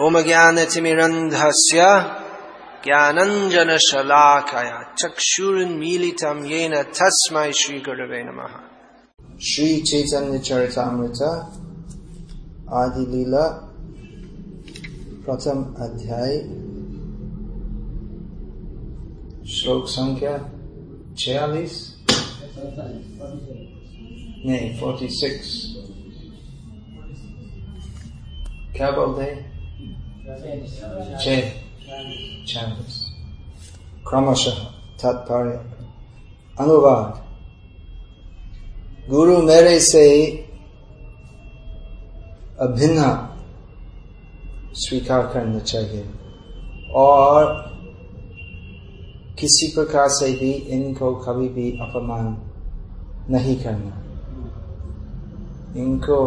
ओम ज्ञान तिमिरंधस्य ज्ञानंजनशलाकया चक्षुरुन्मीलितं येन तस्मै श्रीगुरवे नमः। श्री चैतन्य चरितमृत आदि प्रथम अध्याय, श्लोक संख्या छियालीस। नहीं फोर्टी सिक्स क्या बोलते हैं? छः छियालीस क्रमशः तात्पर्य अनुवाद गुरु मेरे से अभिन्न स्वीकार करना चाहिए और किसी प्रकार से भी इनको कभी भी अपमान नहीं करना इनको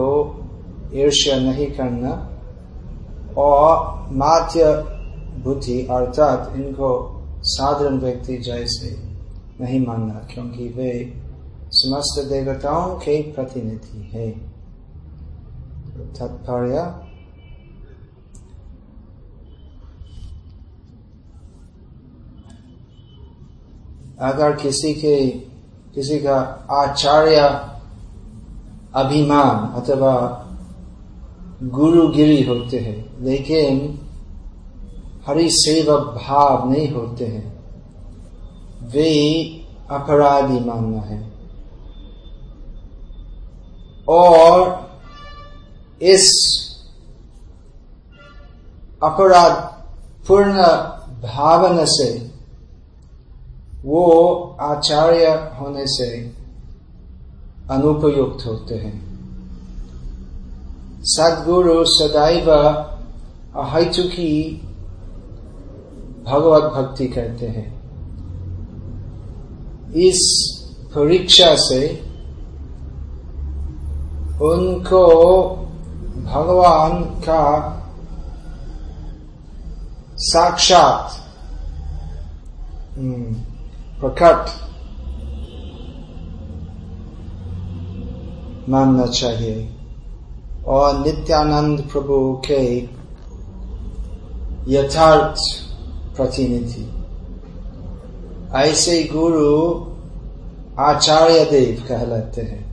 ईर्ष्या नहीं करना और माध्य बुद्धि अर्थात इनको साधारण व्यक्ति जैसे नहीं मानना, क्योंकि वे समस्त देवताओं के प्रतिनिधि है। तात्पर्य, अगर किसी के, किसी का आचार्य अभिमान अथवा गुरुगिरी होते हैं। लेकिन हरि सेवा भाव नहीं होते हैं। वे अपराधी मानना है। और इस अपराध पूर्ण भावना से वो आचार्य होने से अनुपयुक्त होते हैं। सदगुरु सदैव अहितुकी भगवत भक्ति करते हैं। इस परीक्षा से उनको भगवान का साक्षात हम्म, प्रकट मानना चाहिए। और नित्यानंद प्रभु के यथार्थ प्रतिनिधि ऐसे गुरु आचार्य देव कहलाते हैं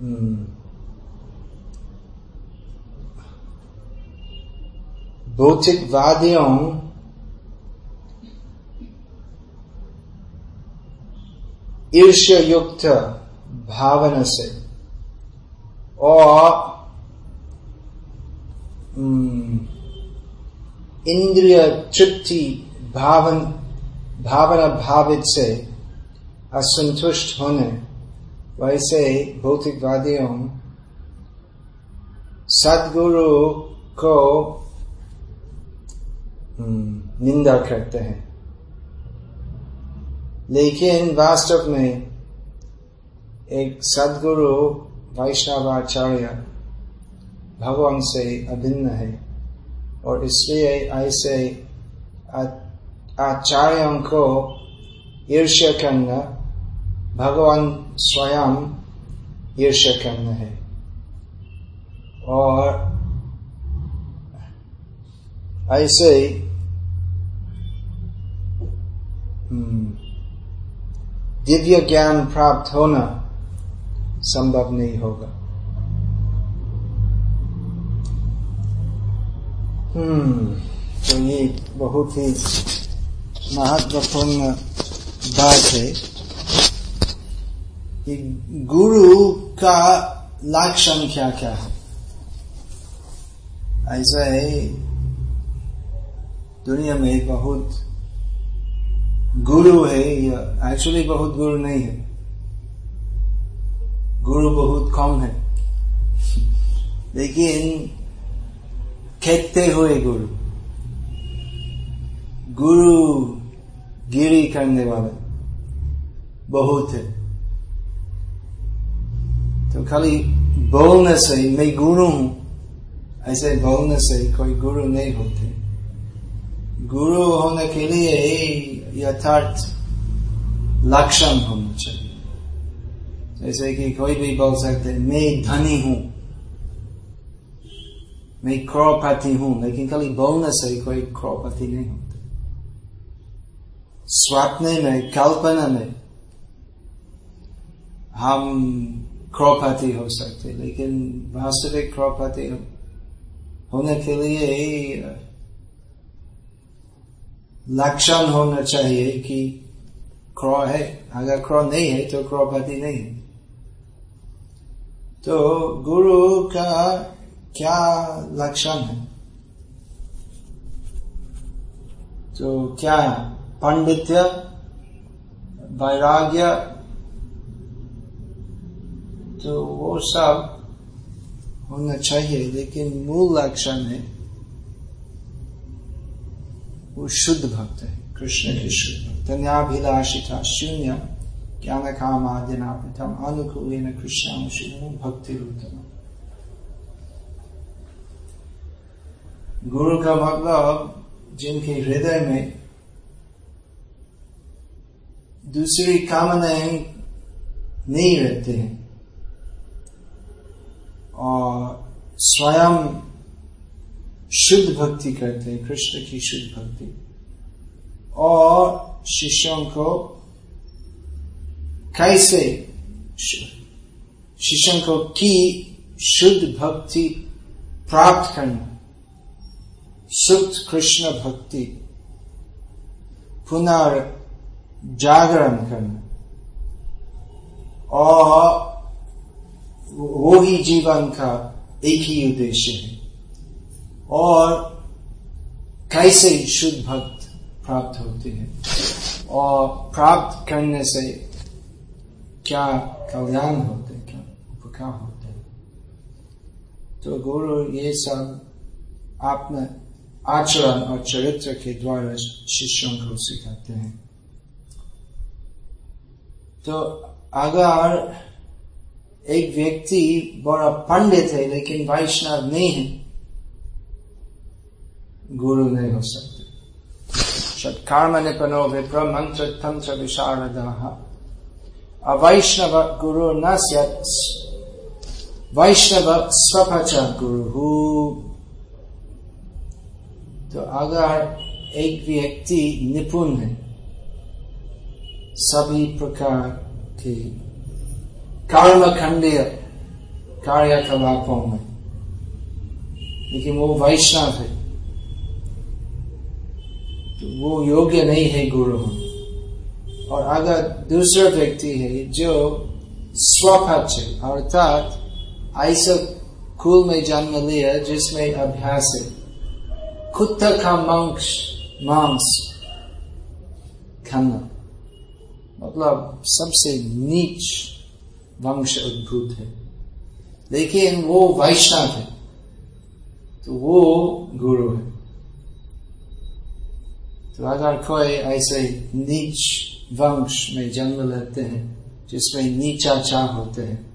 हम्म। भौतिकवादियों ईर्ष्य युक्त भावना से और इंद्रिय तृप्ति भावन भावना भावित से असंतुष्ट होने वैसे भौतिकवादियों सदगुरु को निंदा करते हैं लेकिन वास्तव में एक सदगुरु वैष्णवाचार्य भगवान से अभिन्न है और इसलिए ऐसे आचार्यों को ईर्ष्या करना भगवान स्वयं ईर्ष्या करना है। और ऐसे हम्म, दिव्य ज्ञान प्राप्त होना संभव नहीं होगा। हम्म तो ये बहुत ही महत्वपूर्ण बात है कि गुरु का लक्षण क्या क्या है? ऐसा है, दुनिया में बहुत गुरु है एक्चुअली बहुत गुरु नहीं है। गुरु बहुत कम है। लेकिन खेतते हुए गुरु। गुरु गिरी करने वाले बहुत है। तो खाली बोलने से मैं गुरु हूँ, ऐसे बोलने से कोई गुरु नहीं होते। गुरु होने के लिए यथार्थ लक्षण होना चाहिए। जैसे कि कोई भी बोल सकते मैं धनी हूँ। मैं क्रौपति हूँ। लेकिन खाली बोलने से कोई क्रौपति नहीं होता। स्वप्न में, कल्पना में हम क्रौपति हो सकते लेकिन वास्तविक क्रौपति होने के लिए लक्षण होना चाहिए कि क्रॉ है। अगर क्रॉ नहीं है तो क्रौपति नहीं है। तो गुरु का क्या लक्षण है? तो क्या पांडित्य, वैराग्य तो वो सब होना चाहिए, लेकिन मूल लक्षण है, वो शुद्ध भक्त है, कृष्ण के शुद्ध भक्त न्याभिलाषिता शून्य। ज्ञान काम आदि नापितम अनुकूल कृष्ण भक्ति उत्तम गुरु का मतलब जिनके हृदय में दूसरी कामनाएँ नहीं रहते हैं और स्वयं शुद्ध भक्ति करते हैं कृष्ण की शुद्ध भक्ति और शिष्यों को कैसे शिष्यों को की शुद्ध भक्ति प्राप्त करना सुख कृष्ण भक्ति पुनर् जागरण करना और वो ही जीवन का एक ही उद्देश्य है और कैसे शुद्ध भक्त प्राप्त होते हैं और प्राप्त करने से क्या कल्याण होते क्या उपकार होते तो गुरु ये सब आपने आचरण और चरित्र के द्वारा शिष्यों को सिखाते हैं। तो अगर एक व्यक्ति बड़ा पंडित है, लेकिन वैष्णव नहीं है, गुरु नहीं हो सकते। सत्कर्म निपनो विप्र मंत्र तंत्र विशारद। अवैष्णव गुरु न वैष्णव स्वपच गुरु तो अगर एक व्यक्ति निपुण है, सभी प्रकार के कर्म खंडीय कार्यकलापों में, लेकिन वो वैष्णव है तो वो योग्य नहीं है गुरु और अगर दूसरा व्यक्ति है जो स्वपक्ष है अर्थात ऐसा कुल में जन्म लिया जिसमें अभ्यास है। कुत्ता का मांस मांस खाना। मतलब सबसे नीच वंश उद्भूत है। लेकिन वो वैष्णव है। तो वो गुरु है। तो अगर कोई ऐसे नीच वंश में जन्म लेते हैं, जिसमें नीचाचार होते हैं।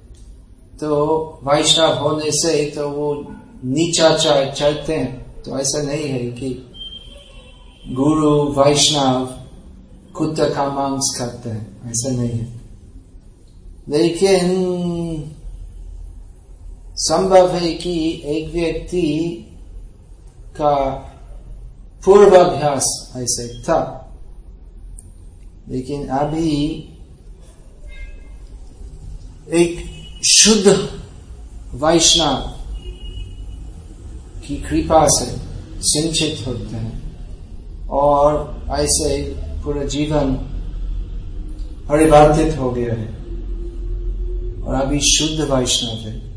तो वैष्णव होने से तो वो नीचाचार चढ़ते हैं। तो ऐसा नहीं है कि गुरु, वैष्णव कुत्ता का मांस खाते हैं। ऐसा नहीं है। लेकिन संभव है कि एक व्यक्ति का पूर्वाभ्यास ऐसे था। लेकिन अभी एक शुद्ध वैष्णव की कृपा से सिंचित होते हैं। और ऐसे पूरा जीवन परिवर्तित हो गया है। और अभी शुद्ध वैष्णव है।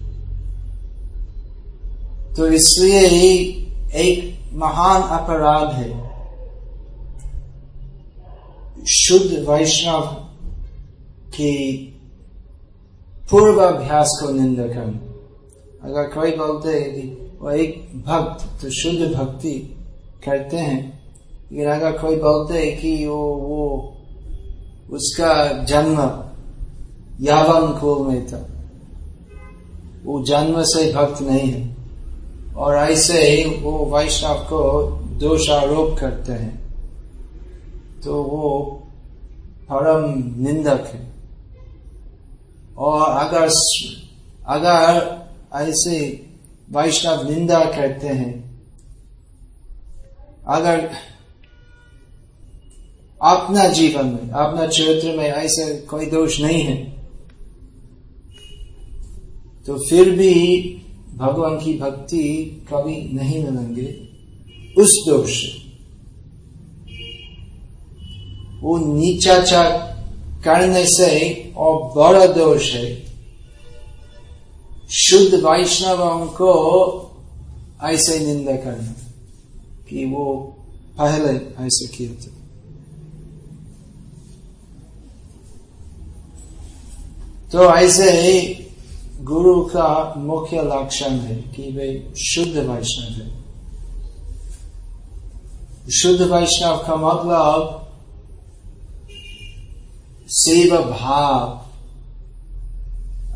तो इसलिए ही एक महान अपराध है। शुद्ध वैष्णव के पूर्वाभ्यास को निंदा करना। अगर कोई बोलते हैं कि वो एक भक्त तो शुद्ध भक्ति करते हैं। लेकिन अगर कोई बोलते है कि वो वो, उसका जन्म यावन कुल में था। वो जन्म से भक्त नहीं है। और ऐसे ही वो वैष्णव को दोषारोप करते हैं। तो वो परम निंदक है। और अगर अगर ऐसे वैष्णव निंदा करते हैं, अगर अपना जीवन में, अपना चरित्र में ऐसे कोई दोष नहीं है तो फिर भी भगवान की भक्ति कभी नहीं मिलेंगे उस दोष से। वो नीचाचार करने से और बड़ा दोष है। शुद्ध वैष्णवों को ऐसे निंदा करना कि वो पहले ऐसे किए थे तो ऐसे ही गुरु का मुख्य लक्षण है कि वे शुद्ध वैष्णव है। शुद्ध वैष्णव का मतलब सेवा भाव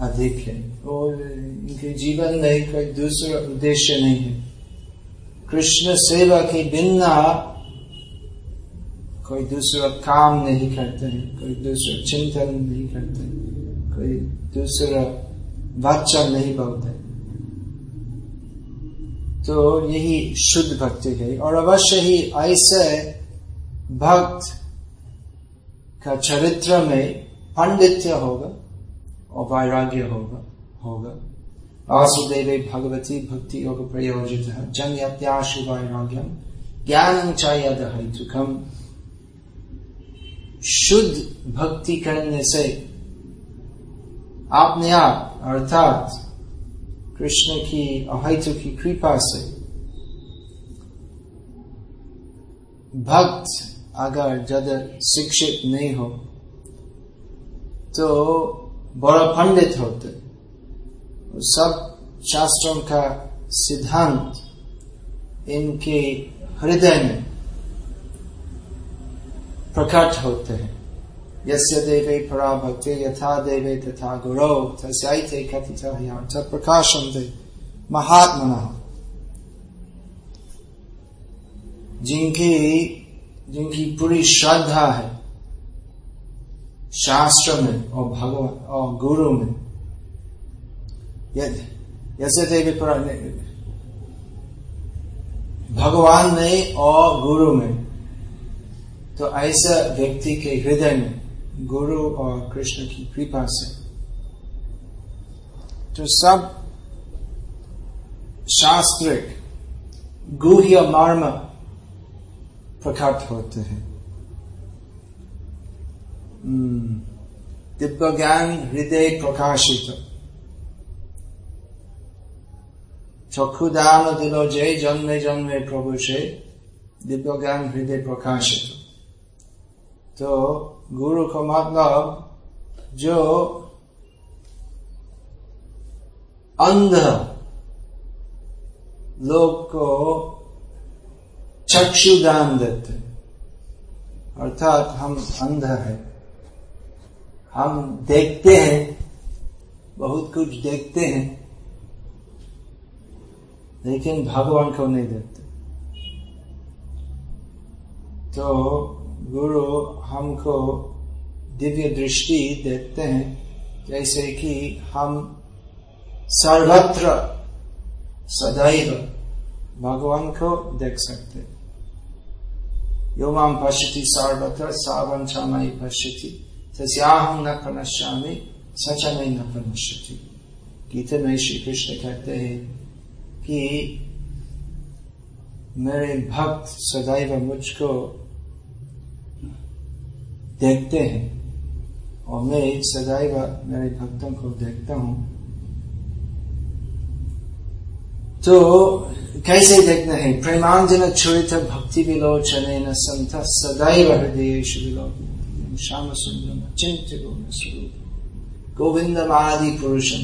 अधिक है। और इनके जीवन में कोई दूसरा उद्देश्य नहीं है। कृष्ण सेवा के बिना कोई दूसरा काम नहीं करते हैं, कोई दूसरा चिंतन नहीं करते कोई दूसरा वचन नहीं बोलते तो यही शुद्ध भक्ति है। और अवश्य ही ऐसे भक्त का चरित्र में पांडित्य होगा और वैराग्य होगा होगा। वासुदेव भगवती भक्ति योग प्रयोजित जन्यत्याशु वैराग्यम, ज्ञान हेतुकम शुद्ध भक्ति करने से आपने आप, अर्थात कृष्ण की अहितु की कृपा से भक्त अगर ज़्यादा शिक्षित नहीं हो तो बड़ा पंडित होते। सब शास्त्रों का सिद्धांत इनके हृदय में प्रकट होते हैं। यस्य देवे परा भक्ति यथा देवे तथा गुरु तस्ते कथित प्रकाशम दे महात्मना। जिनकी जिनकी पूरी श्रद्धा है शास्त्र में और भगवान और गुरु में। जैसे देवी भगवान में और गुरु में। तो ऐसा व्यक्ति के हृदय में गुरु और कृष्ण की कृपा से। तो सब शास्त्रिक गुह्य मर्म प्रकट होते हैं। हम्म। दिव्य ज्ञान हृदय प्रकाशित। चक्षुदान दिलो जय जन्मे जन्मे प्रभु से दिव्य ज्ञान हृदय प्रकाशित। तो गुरु को मतलब जो अंध लोग को चक्षुदान देते अर्थात हम अंध है हम देखते हैं बहुत कुछ देखते हैं लेकिन भगवान को नहीं देखते तो गुरु हमको दिव्य दृष्टि देखते हैं जैसे कि हम सर्वत्र सदैव भगवान को देख सकते यो माम पश्यति सर्वत्र छाई पश्यति। तस्याहम न प्रणश्यामी सच में न प्रणश्यति गीता में श्री कृष्ण कहते हैं कि मेरे भक्त सदैव मुझको देखते हैं और मैं सदैव मेरे भक्तों को देखता हूँ। तो कैसे देखना है? प्रेमांजन चरित भक्ति विलोचन संत सदैव हृदय श्याम सुंदर चिंत गुण स्वरूप गोविंद आदि पुरुषम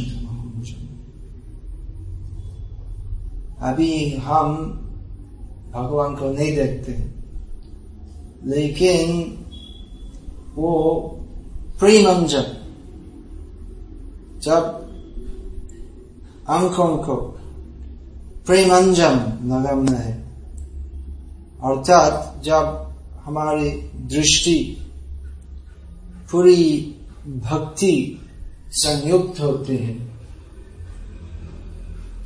अभी हम भगवान को नहीं देखते, लेकिन वो प्रेमंजन, जब आँखों को प्रेमंजन लगाना है। अर्थात जब हमारी दृष्टि पूरी भक्ति संयुक्त होते हैं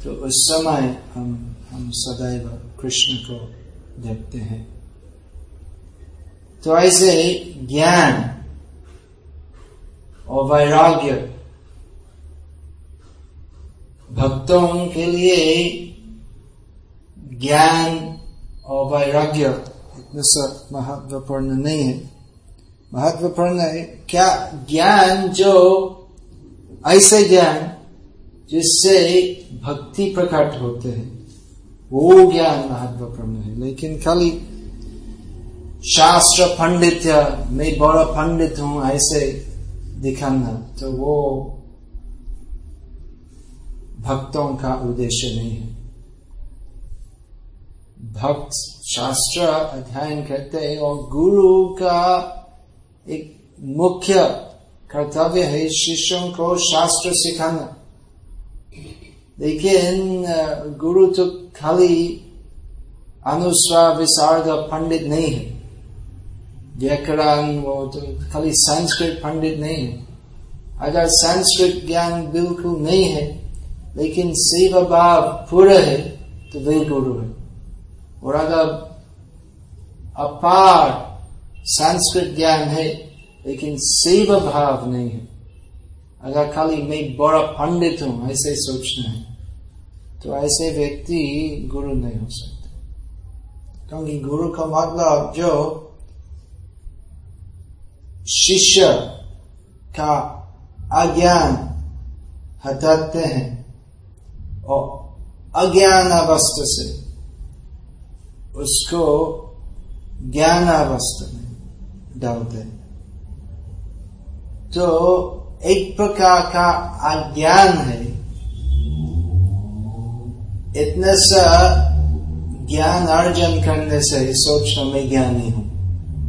तो उस समय हम हम सदैव कृष्ण को देखते हैं। तो ऐसे ज्ञान और वैराग्य भक्तों के लिए ज्ञान और वैराग्य इतना महत्वपूर्ण नहीं है। महत्वपूर्ण है, क्या ज्ञान जो ऐसे ज्ञान जिससे भक्ति प्रकट होते हैं, वो ज्ञान महत्वपूर्ण है। लेकिन खाली शास्त्र पंडित मैं बड़ा पंडित हूँ ऐसे दिखाना तो वो भक्तों का उद्देश्य नहीं है। भक्त शास्त्र अध्ययन करते हैं और गुरु का एक मुख्य कर्तव्य है शिष्यों को शास्त्र सिखाना। लेकिन गुरु तो खाली अनुस्वार विसार्ग पंडित नहीं है। व्याकरण वो तो खाली संस्कृत पंडित नहीं है। अगर संस्कृत ज्ञान बिल्कुल नहीं है, लेकिन सेवा भाव पूरा है तो वे गुरु है। और अगर अपार संस्कृत ज्ञान है, लेकिन सेवा भाव नहीं है। अगर खाली मैं बड़ा पंडित हूँ, ऐसे सोचना है तो ऐसे व्यक्ति गुरु नहीं हो सकते। क्योंकि गुरु का मतलब जो शिष्य का अज्ञान हटाते हैं, और अज्ञान अवस्था से उसको ज्ञान अवस्था में डालते तो एक प्रकार का अज्ञान है। इतने सा ज्ञान अर्जन करने से सोचना मैं ज्ञानी हूँ।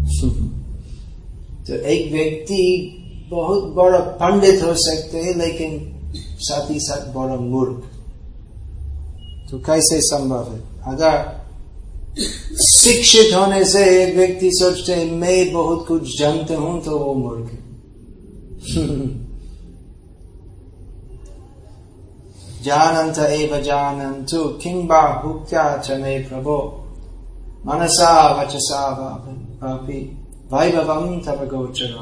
तो एक व्यक्ति बहुत बड़ा पंडित हो सकते हैं, लेकिन साथ ही साथ बड़ा मूर्ख। तो कैसे संभव है? अगर शिक्षित होने से एक व्यक्ति सोचते हैं, मैं बहुत कुछ जानते हूँ तो वो मूर्ख जानंत एव जानन्तु किं बाहुक्त्या च मे प्रभो। मनसा वचसा वापि वैभवम तब गोचर।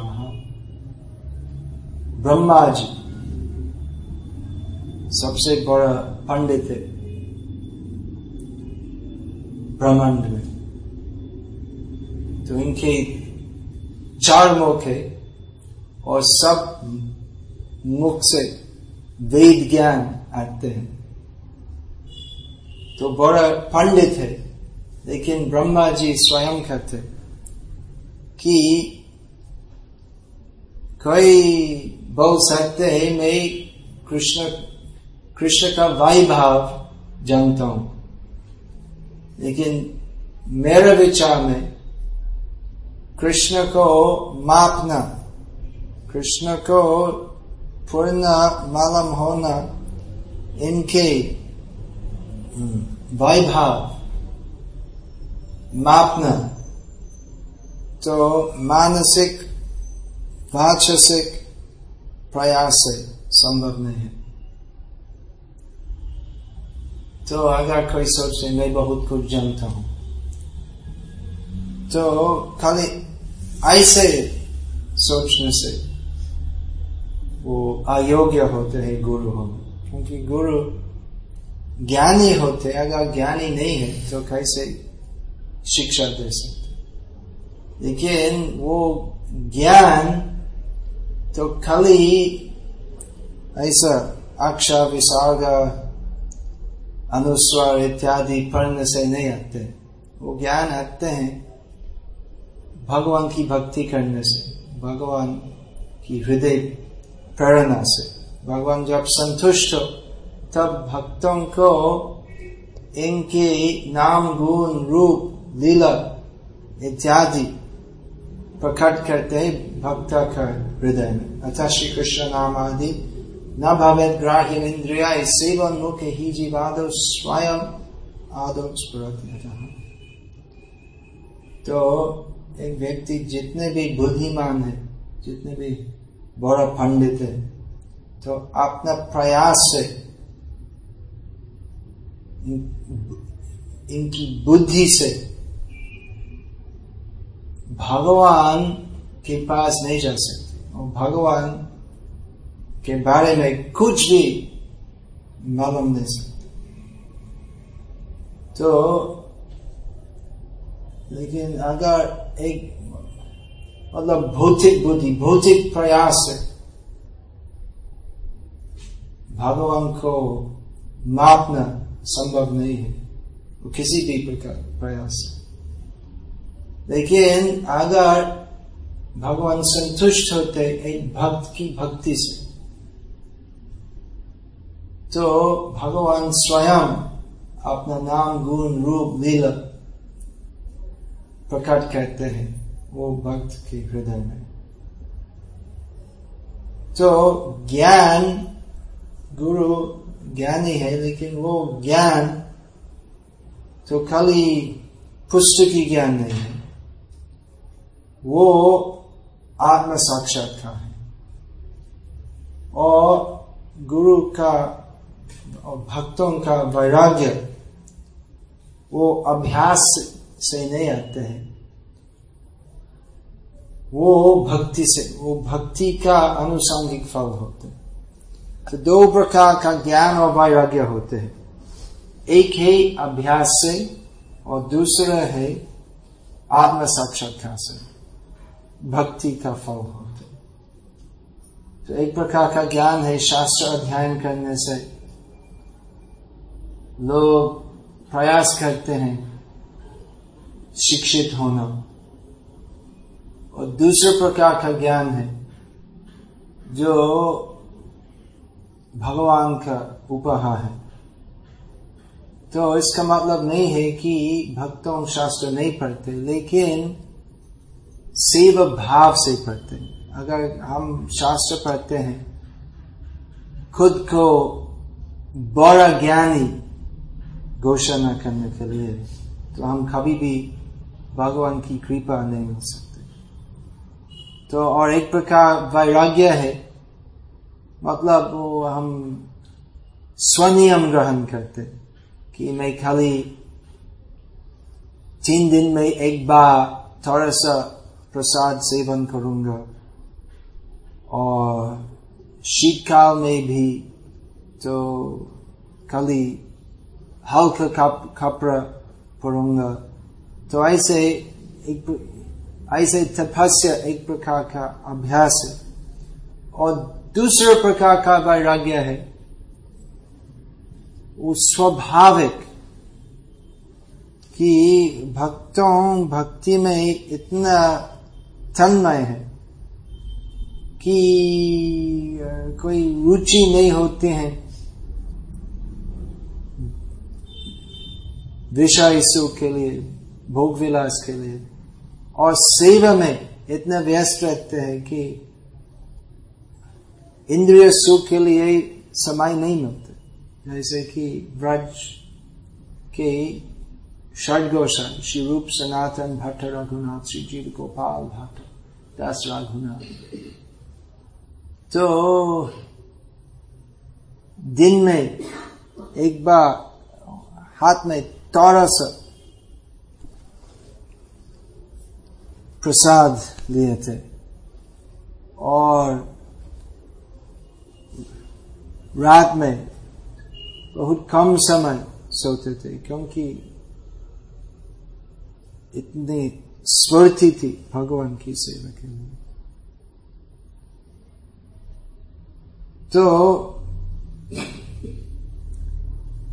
ब्रह्मा जी सबसे बड़ा पंडित है। ब्रह्मांड में। तो इनके चार मुख है और सब मुख से वेद ज्ञान आते हैं। तो बड़ा पंडित है, लेकिन ब्रह्मा जी स्वयं कहते कि कोई बोल सकते हैं, मैं कृष्ण कृष्ण का वाई भाव जानता हूँ। लेकिन मेरे विचार में कृष्ण को मापना, कृष्ण को पूर्ण मालूम होना इनके वैभाव मापना। तो मानसिक वाचसिक प्रयास से संभव नहीं है। तो अगर कोई सोचे मैं बहुत कुछ जानता हूँ। तो खाली ऐसे सोचने से वो अयोग्य होते हैं, गुरु हो। क्योंकि गुरु ज्ञानी होते अगर ज्ञानी नहीं है तो कैसे शिक्षा दे सकते लेकिन वो ज्ञान तो खाली ऐसा अक्षर विसर्ग अनुस्वार इत्यादि पढ़ने से नहीं आते वो ज्ञान आते हैं भगवान की भक्ति करने से, भगवान की हृदय प्रेरणा से। भगवान जब संतुष्ट हो, तब भक्तों को इनके नाम, गुण, रूप, लीला इत्यादि प्रकट करते हैं भक्त का हृदय में। अतः श्री कृष्ण नाम आदि न भवेद ग्राह्य इंद्रिया सेवन मुख्य ही जीवाद स्वयं आदो तो एक व्यक्ति जितने भी बुद्धिमान है, जितने भी बड़ा पंडित है तो अपना प्रयास से इनकी बुद्धि से भगवान के पास नहीं जा सकते। और भगवान के बारे में कुछ भी मालूम नहीं सकते तो लेकिन अगर एक मतलब भौतिक बुद्धि भौतिक प्रयास से भगवान को मापना संभव नहीं है वो किसी भी प्रकार प्रयास लेकिन अगर भगवान संतुष्ट होते एक भक्त की भक्ति से तो भगवान स्वयं अपना नाम, गुण, रूप लीला प्रकट करते हैं वो भक्त के हृदय में। तो ज्ञान, गुरु ज्ञानी है, लेकिन वो ज्ञान तो खाली पुस्तकी ज्ञान नहीं है। वो आत्म साक्षात्कार है। और गुरु का और भक्तों का वैराग्य, वो अभ्यास से नहीं आते हैं। वो भक्ति से, वो भक्ति का अनुसांगिक फल होते हैं। तो दो प्रकार का ज्ञान और वैराग्य होते हैं। एक है अभ्यास से और दूसरा है आत्म साक्षात्कार से। भक्ति का फल होते तो एक प्रकार का ज्ञान है शास्त्र अध्ययन करने से लोग प्रयास करते हैं शिक्षित होना। और दूसरे प्रकार का ज्ञान है? जो भगवान का उपहार है। तो इसका मतलब नहीं है कि भक्तों शास्त्र नहीं पढ़ते, लेकिन सेव भाव से पढ़ते अगर हम शास्त्र पढ़ते हैं, खुद को बड़ा ज्ञानी घोषणा करने के लिए तो हम कभी भी भगवान की कृपा नहीं मिल सकते। तो और एक प्रकार वैराग्य है मतलब वो हम स्वनियम ग्रहण करते कि मैं खाली तीन दिन में एक बार थोड़ा सा प्रसाद सेवन करूँगा और शीतकाल में भी तो खाली हल्का कपड़ा पढ़ूँगा तो ऐसे एक ऐसे तपस्या एक प्रकार का अभ्यास है और दूसरे प्रकार का वैराग्य है वो स्वाभाविक कि भक्तों भक्ति में इतना तन्मय है कि कोई रुचि नहीं होती है विषय सुख के लिए, भोग विलास के लिए। और सेवा में इतना व्यस्त रहते हैं कि इंद्रिय सुख के लिए समय नहीं मिलते। जैसे कि व्रज के षड श्री रूप सनातन भट्ट रघुनाथ, श्री जीव गोपाल भट्ट, दास रघुनाथ। तो दिन में एक बार हाथ में तौरस प्रसाद लिए थे और रात में बहुत कम समय सोते थे क्योंकि इतनी स्वर्ति थी भगवान की सेवा के लिए तो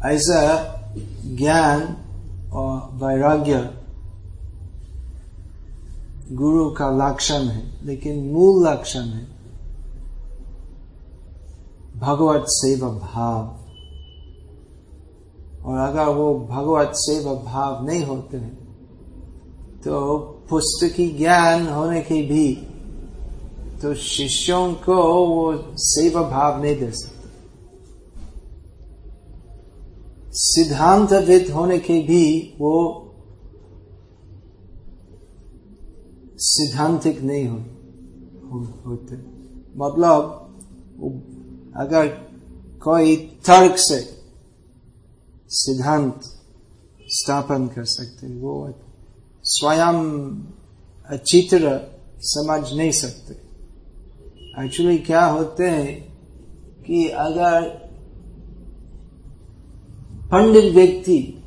ऐसा ज्ञान और वैराग्य गुरु का लक्षण है, लेकिन मूल लक्षण है भगवत सेवा भाव। और अगर वो भगवत सेवा भाव नहीं होते हैं तो पुस्तकी ज्ञान होने के भी तो शिष्यों को वो सेवा भाव नहीं दे सकते। सिद्धांतविद होने के भी वो सिद्धांतिक नहीं हो, हो, होते। मतलब अगर कोई तर्क से सिद्धांत स्थापन कर सकते वो स्वयं तरह समझ नहीं सकते। एक्चुअली क्या होते हैं कि अगर पंडित व्यक्ति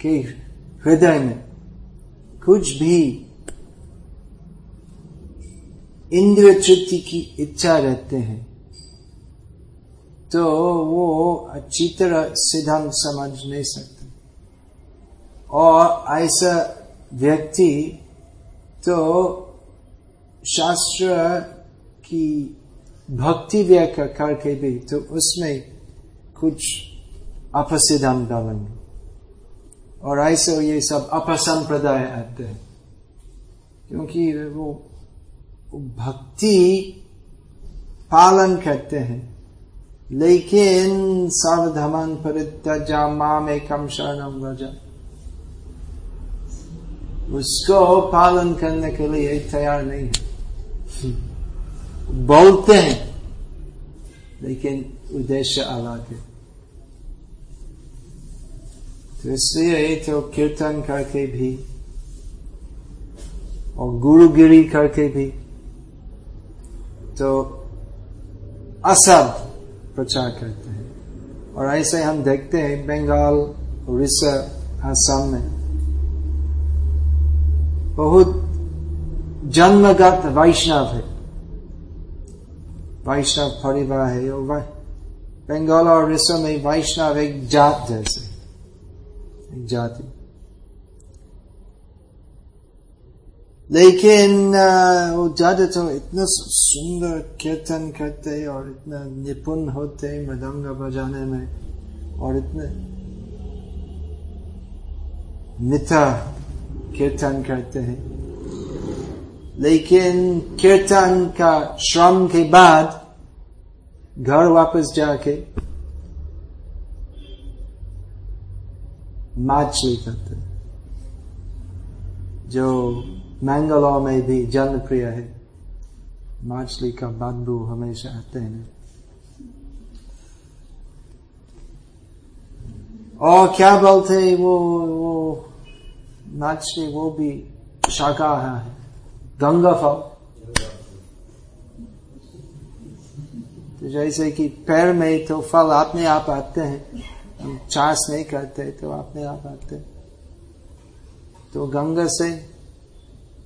के हृदय में कुछ भी इंद्र तृप्ति की इच्छा रहते हैं तो वो अच्छी तरह सिद्धांत समझ नहीं सकते। और ऐसा व्यक्ति तो शास्त्र की भक्ति व्याख्या करके भी तो उसमें कुछ अपसिद्धांत डालेंगे और ऐसे ये सब अपसंप्रदाय आते हैं। क्योंकि वो भक्ति पालन करते हैं। लेकिन सर्वधमन परित्यजा माम एकम शरणम व्रजा। उसको पालन करने के लिए तैयार नहीं है। बोलते हैं, लेकिन उद्देश्य अलग है। तो तो कीर्तन करके भी और गुरुगिरी करके भी तो असद प्रचार करते हैं। और ऐसे हम देखते हैं बंगाल, उड़ीसा आसाम में। बहुत जन्मगत वैष्णव है। वैष्णव परिवार है। और बंगाल और उड़ीसा में वैष्णव एक जात जैसे। जाति। लेकिन वो ज़्यादा तो इतना सुंदर कीर्तन करते और इतना निपुण होते मृदंग बजाने में और इतने मिथा कीर्तन करते हैं। लेकिन कीर्तन का श्रम के बाद घर वापस जाके माछली करते जो मैंगलोर में भी जनप्रिय है, माछली का बदबू हमेशा आते हैं। और क्या बोलते वो वो मछली, वो भी शाकाहार है। गंगा फल। तो जैसे कि पैर में तो फल अपने आप आते हैं। हम चास नहीं करते तो आप आते। तो गंगा से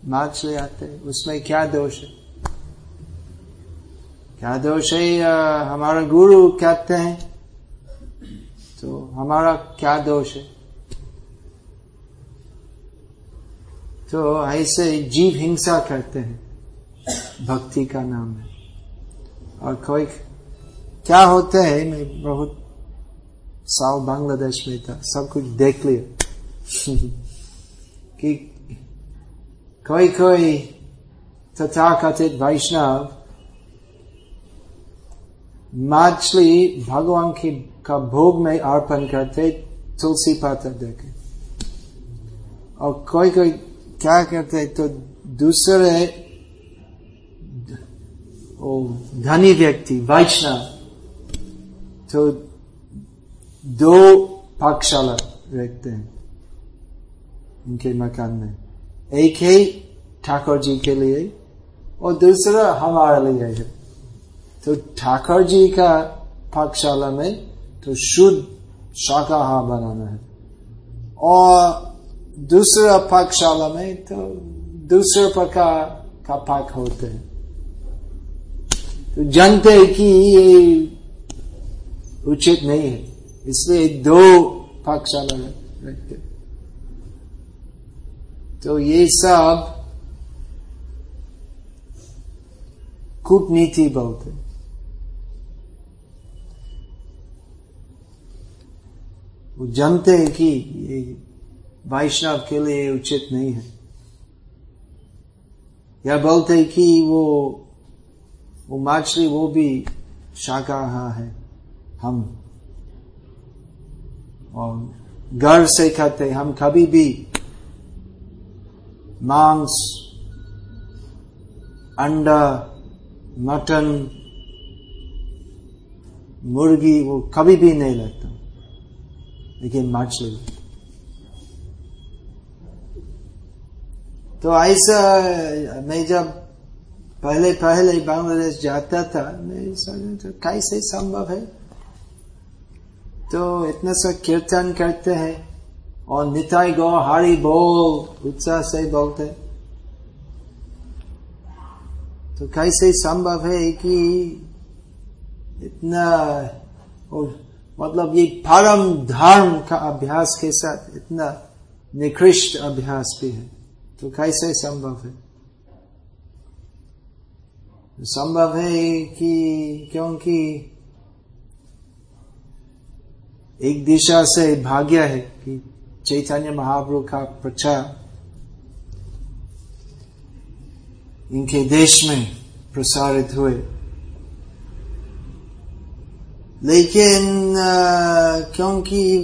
मार्क्स ले आते, उसमें क्या दोष है? क्या दोष है हमारा गुरु कहते हैं? तो हमारा क्या दोष है? तो ऐसे जीव हिंसा करते हैं। भक्ति का नाम है। और कोई क्या होते हैं, मैं बहुत साल बांग्लादेश में था, सब कुछ देख लिया। कि कोई कोई, तथाकथित वैष्णव मछली भगवान की, का भोग में अर्पण करते, तुलसी पात्र देखे। और कोई कोई क्या करते तो दूसरे धनी व्यक्ति, वैष्णव तो दो पाकशाला रखते हैं। उनके मकान में। एक है ठाकुर जी के लिए और दूसरा हमारे लिए है। तो ठाकुर जी का पाकशाला में तो शुद्ध शाकाहार बनाना है। और दूसरा पाकशाला में तो दूसरे प्रकार का पाक होते हैं। तो जानते हैं कि ये उचित नहीं है। इसलिए दो पाकशाला रखते तो ये सब कूटनीति बोलते वो जानते हैं कि ये वैष्णव के लिए उचित नहीं है। या बोलते हैं कि वो वो माछली, वो भी शाकाहार है, हम। और घर से खाते हम कभी भी मांस, अंडा, मटन, मुर्गी, वो कभी भी नहीं लगता। लेकिन मछली। तो ऐसा, मैं जब पहले पहले बांग्लादेश जाता था, मैं कैसे संभव है? तो इतना सा कीर्तन करते हैं। और निताई गौ हारी बोल, उत्साह से बोलते तो कैसे संभव है कि इतना, और मतलब ये परम धर्म का अभ्यास के साथ इतना निकृष्ट अभ्यास भी है। तो कैसे संभव है? संभव है कि क्योंकि एक दिशा से भाग्य है कि चैतन्य महाप्रभु का प्रचार इनके देश में प्रसारित हुए। लेकिन क्योंकि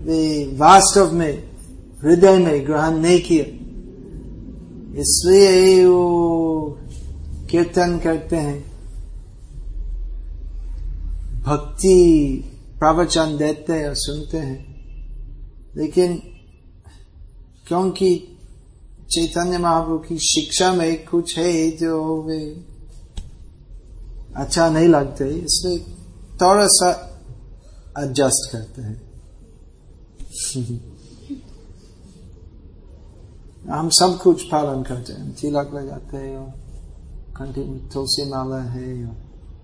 वे वास्तव में हृदय में ग्रहण नहीं किया इसलिए वो कीर्तन करते हैं। भक्ति प्रवचन देते हैं और सुनते हैं। लेकिन क्योंकि चैतन्य महाप्रभु की शिक्षा में कुछ है जो वे अच्छा नहीं लगते, इसलिए थोड़ा सा एडजस्ट करते हैं। हम सब कुछ पालन करते हैं। तिलक लगाते हैं, और कंठी तुलसी माला है, और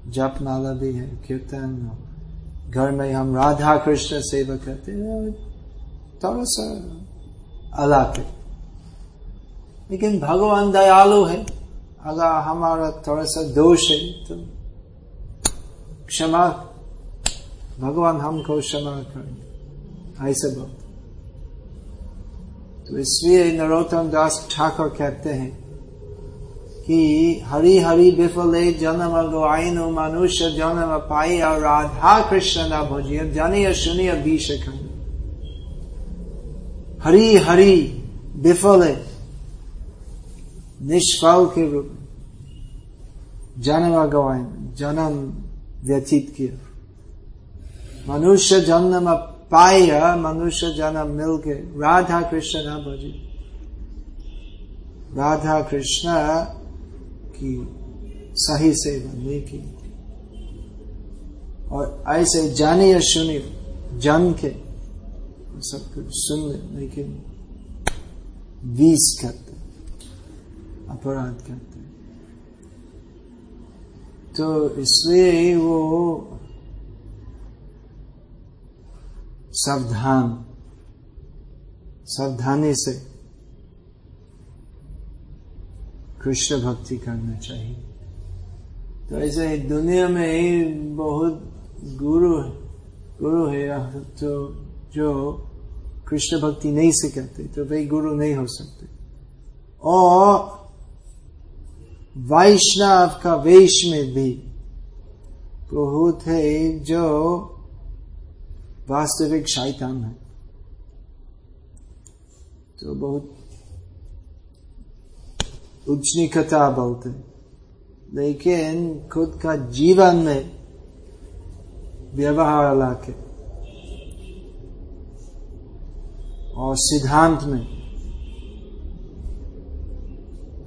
जप माला भी है, कीर्तन घर में हम राधा कृष्ण सेवा करते हैं। थोड़ा सा अलग है लेकिन भगवान दयालु है। अगर हमारा थोड़ा सा दोष है तो क्षमा, भगवान हमको क्षमा करें। ऐसे तो इसलिए नरोत्तम दास ठाकुर कहते हैं कि हरि हरि विफले जन्म गोआइन मनुष्य जन्म पाई और राधा कृष्ण न भोजिए जानिए सुनिए बीस खंड हरि हरि विफले निष्फल के रूप में जन्म गवाइन जन्म व्यतीत किया मनुष्य जन्म पाया मनुष्य जन्म मिल के राधा कृष्ण न भजी। राधा कृष्ण की सही सेवा नहीं की और ऐसे जानिए सुनिए जान के सब कुछ सुन लेकिन बीस करते, अपराध करते। तो इसलिए वो सावधान, सावधानी से कृष्ण भक्ति करना चाहिए। तो ऐसे ही दुनिया में ही बहुत गुरु गुरु है तो जो कृष्ण भक्ति नहीं सिखाते तो वे गुरु नहीं हो सकते। और वैष्णव का वेश में भी बहुत है जो वास्तविक शैतान है। तो बहुत उच्चनी कथा बोलते लेकिन खुद का जीवन में व्यवहार लाके और सिद्धांत में,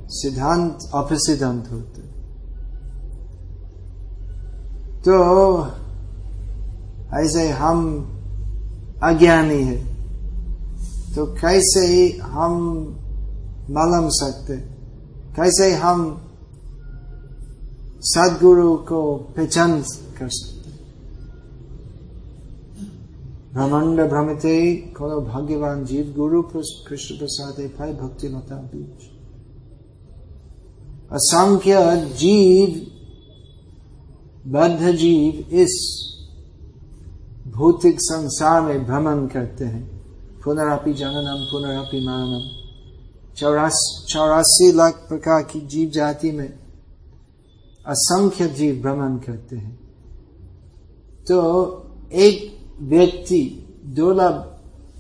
सिद्धांत अपसिद्धांत होते तो ऐसे हम अज्ञानी है तो कैसे ही हम मालूम सकते कैसे हम सदगुरु को पहचान कर सकते ब्रह्मांड भ्रमिते कोनो भाग्यवान जीव गुरु कृष्ण प्रसाद भक्ति मता बीच असंख्य जीव बद्ध जीव इस भौतिक संसार में भ्रमण करते हैं पुनरापि जननम पुनरापि मानम चौरासी लाख प्रकार की जीव जाति में असंख्य जीव भ्रमण करते हैं। तो एक व्यक्ति दुर्लभ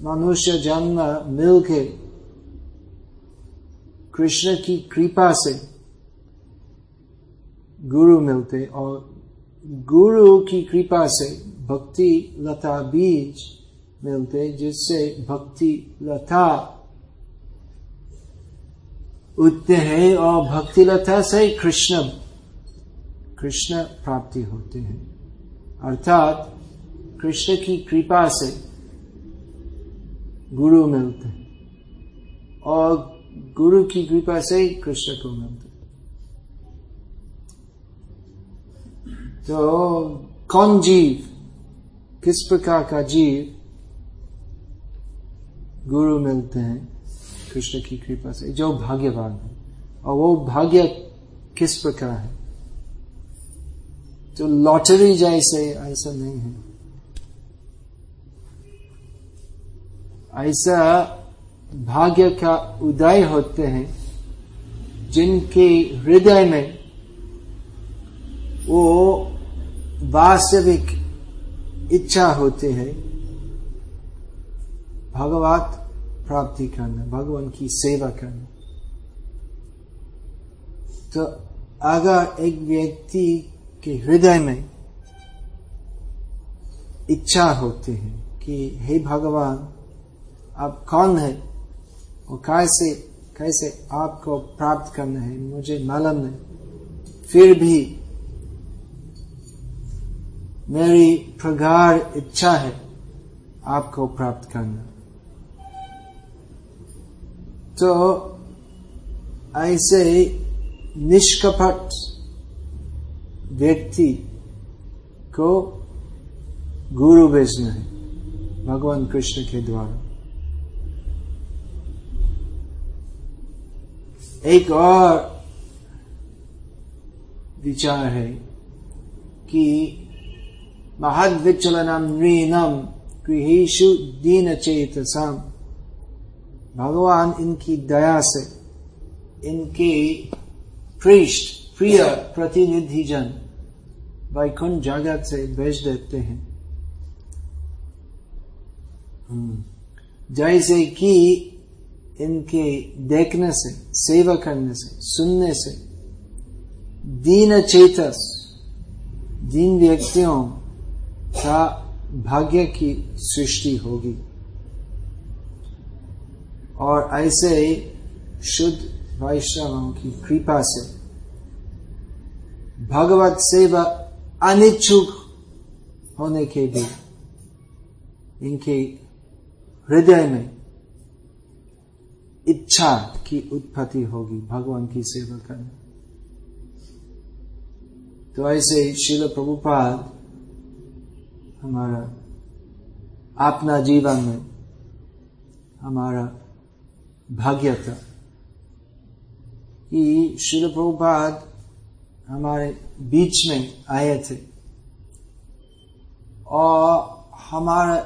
मनुष्य जन्म मिलके कृष्ण की कृपा से गुरु मिलते और गुरु की कृपा से भक्ति लता बीज मिलते, जिससे भक्ति लता उठते हैं और भक्ति लता से कृष्ण कृष्ण प्राप्ति होते हैं। अर्थात कृष्ण की कृपा से गुरु मिलते हैं और गुरु की कृपा से कृष्ण को मिलते तो कौन जीव? किस प्रकार का जीव? गुरु मिलते हैं। कृष्ण की कृपा से, जो भाग्यवान है। और वो भाग्य किस प्रकार है? तो लॉटरी जैसे ऐसा नहीं है। ऐसा भाग्य का उदय होते हैं, जिनके हृदय में वो वास्तविक इच्छा होते हैं। भगवत प्राप्ति करना, भगवान की सेवा करना। तो अगर एक व्यक्ति के हृदय में इच्छा होती है कि, हे भगवान, आप कौन है? और कैसे कैसे आपको प्राप्त करना है? मुझे मालूम नहीं फिर भी मेरी प्रगाढ़ इच्छा है आपको प्राप्त करना। तो ऐसे निष्कपट व्यक्ति को गुरु भेजना है, भगवान कृष्ण के द्वारा। एक और विचार है कि महद विचलनम नृणम गृहेशु दीन चेतसाम भगवान इनकी दया से इनके पृष्ठ प्रिय प्रतिनिधि जन वैकुंठ जगत से भेज देते हैं। जैसे कि इनके देखने से, सेवा करने से, सुनने से, दीन चेतस, दीन व्यक्तियों का भाग्य की सृष्टि होगी। और ऐसे शुद्ध वैष्णवों की कृपा से भगवत सेवा अनिच्छुक होने के भी इनके हृदय में इच्छा की उत्पत्ति होगी भगवान की सेवा करने। तो ऐसे शिल प्रभुपाद हमारा अपना जीवन में हमारा भाग्य था कि शिल प्रभुपाद हमारे बीच में आए थे और हमारा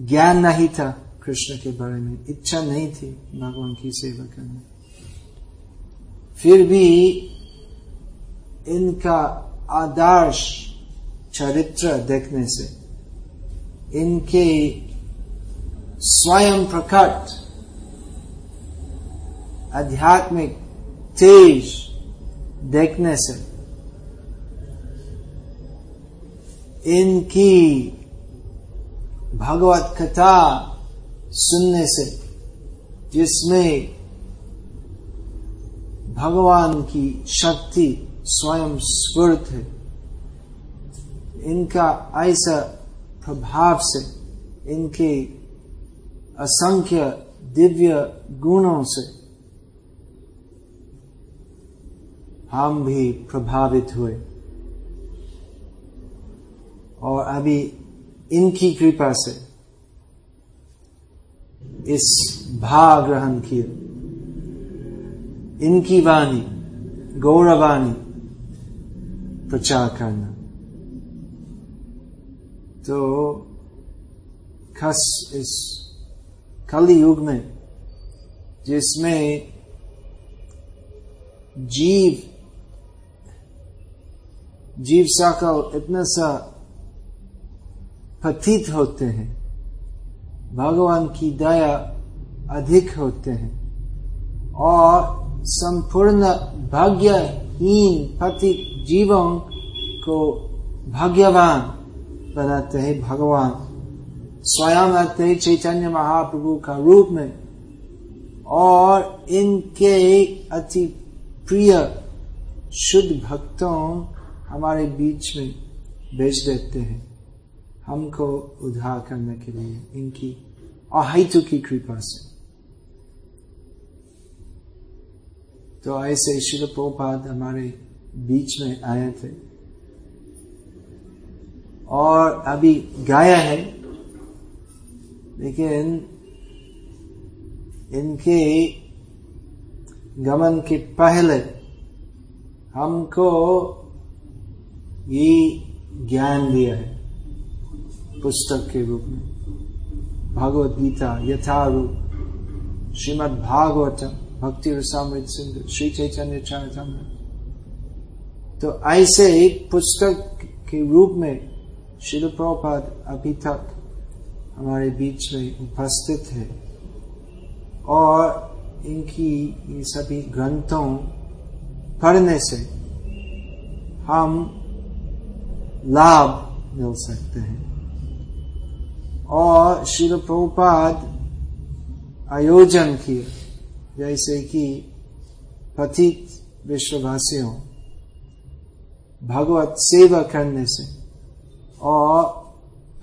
ज्ञान नहीं था कृष्ण के बारे में, इच्छा नहीं थी भगवान की सेवा करने। फिर भी इनका आदर्श चरित्र देखने से, इनके स्वयं प्रकट, आध्यात्मिक तेज देखने से। इनकी भगवत कथा सुनने से, जिसमें भगवान की शक्ति स्वयं स्फूर्त है, इनका ऐसा प्रभाव से, इनके असंख्य दिव्य गुणों से हम भी प्रभावित हुए। और अभी इनकी कृपा से इस भाग ग्रहण किए। इनकी वाणी, गौरवाणी प्रचार करना। तो खस इस कली युग में, जिसमें जीव जीव सकल इतना सा पतित होते हैं, भगवान की दया अधिक होते हैं, और संपूर्ण भाग्यहीन पतित जीवों को भाग्यवान बनाते हैं भगवान। स्वयं आते चैतन्य महाप्रभु का रूप में और इनके अति प्रिय शुद्ध भक्तों हमारे बीच में भेज देते हैं। हमको उद्धार करने के लिए, इनकी अहितु की कृपा से। तो ऐसे शिल हमारे बीच में आए थे। और अभी गाया है। लेकिन इनके गमन के पहले हमको ये ज्ञान दिया है पुस्तक के रूप में। भगवत गीता, यथारूप। श्रीमद भागवतम भक्ति रसामृत सिंधु, श्री चैतन्य चरितमृत तो ऐसे एक पुस्तक के रूप में शिल प्रपाद अभी तक हमारे बीच में उपस्थित है। और इनकी ये सभी ग्रंथों पढ़ने से हम लाभ मिल सकते हैं। और शिल प्रभुपाद आयोजन किए, जैसे कि पतित विश्ववासियों, भगवत सेवा करने से और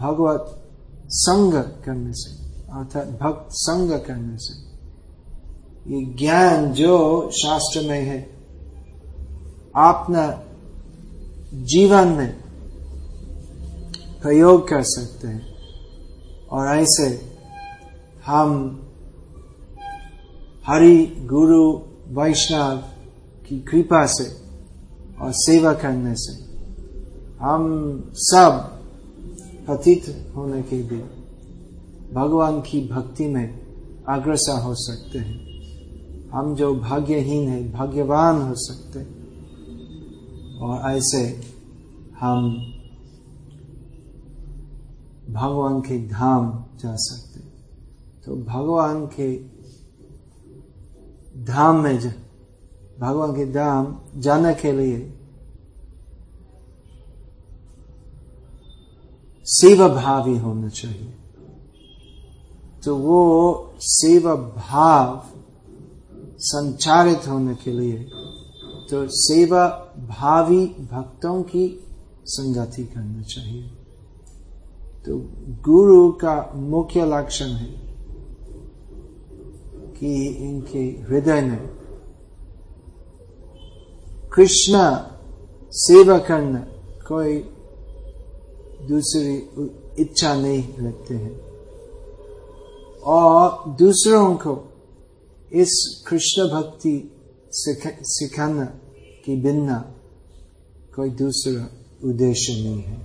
भगवत संग करने से, अर्थात भक्त संग करने से। ये ज्ञान जो शास्त्र में है अपना जीवन में प्रयोग कर सकते हैं। और ऐसे हम हरि, गुरु, वैष्णव की कृपा से और सेवा करने से हम सब पतित होने के लिए भगवान की भक्ति में अग्रसर हो सकते हैं। हम जो भाग्यहीन है भाग्यवान हो सकते हैं। और ऐसे हम भगवान के धाम जा सकते हैं। तो भगवान के धाम में जा, भगवान के धाम जाने के लिए सेवा भावी होना चाहिए। तो वो सेवा भाव संचारित होने के लिए तो सेवा भावी भक्तों की संगति करना चाहिए। तो गुरु का मुख्य लक्षण है कि इनके हृदय में कृष्ण सेवा करना कोई दूसरी इच्छा नहीं रखते हैं। और दूसरों को इस कृष्ण भक्ति सिखाना की बिना कोई दूसरा उद्देश्य नहीं है।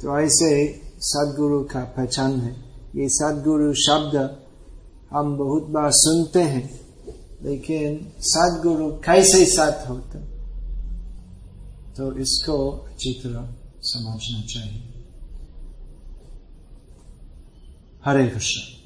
तो ऐसे सदगुरु का पहचान है। ये सदगुरु शब्द हम बहुत बार सुनते हैं, लेकिन सदगुरु कैसे साथ होता तो इसको अच्छी तरह समझना चाहिए हरे कृष्ण।